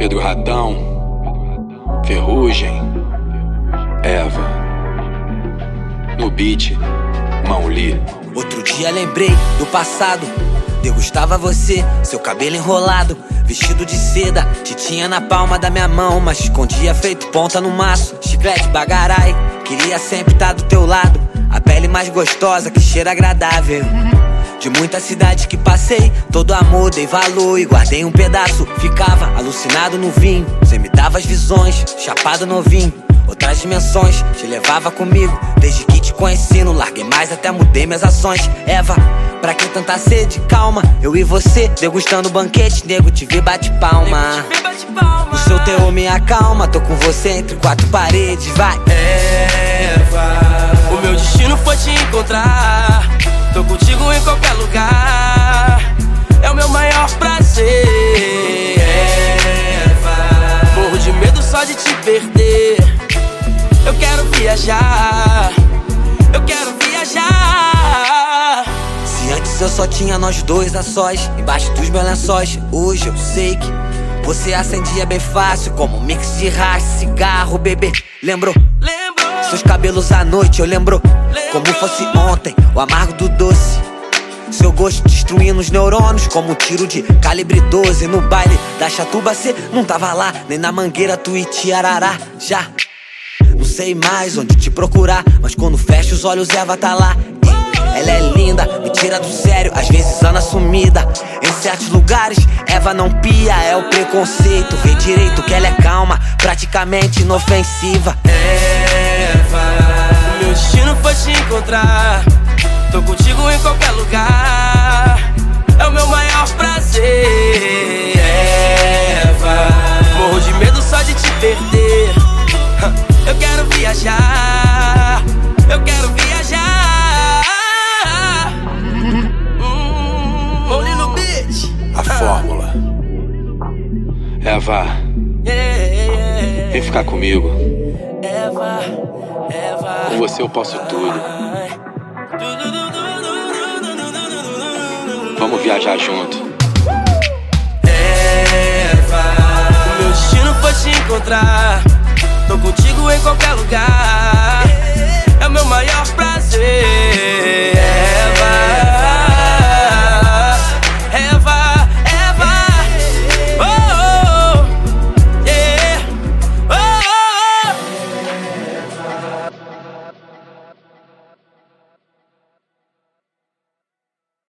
Pedro Ratão, Ferrugem, Eva. No beat, Mauli. Outro dia lembrei do passado. Degustava você, seu cabelo enrolado, vestido de seda, te tinha na palma da minha mão, mas escondia feito ponta no maço, chiclete bagarai. Queria sempre estar tá do teu lado, a pele mais gostosa que cheira agradável. De muitas cidades que passei, todo amor dei valor e guardei um pedaço. Ficava alucinado no vinho, cê me dava as visões, chapado novinho. Outras dimensões, te levava comigo Desde que te conheci, não larguei mais Até mudei minhas ações Eva, pra que tanta sede? Calma, eu e você Degustando banquete, nego, te vi bate palma O seu teor me acalma Tô com você entre quatro paredes, vai Eva, o meu destino foi te encontrar perder. Eu quero viajar. Eu quero viajar. Se antes eu só tinha nós dois a sós, embaixo dos meus lençóis, hoje eu sei que você acendia bem fácil, como um mix de racha, cigarro, bebê. Lembrou? Seus cabelos à noite, eu lembro como fosse ontem, o amargo do doce. Seu gosto destruindo os neurônios como um tiro de calibre 12 No baile da chatuba cê não tava lá Nem na mangueira Tuiti Arará Já não sei mais onde te procurar Mas quando fecho os olhos Eva tá lá ela é linda, me tira do sério, às vezes anda sumida. Em certos lugares, Eva não pia, é o preconceito. Vê direito que ela é calma, praticamente inofensiva. Eva, meu destino foi te encontrar. Perder. Eu quero viajar. Eu quero viajar. Hum, no beach. A fórmula. Eva, vem ficar comigo. Eva, Eva. Com você eu posso tudo. Vamos viajar junto. vou te encontrar. Tô contigo em qualquer lugar. É o meu maior prazer.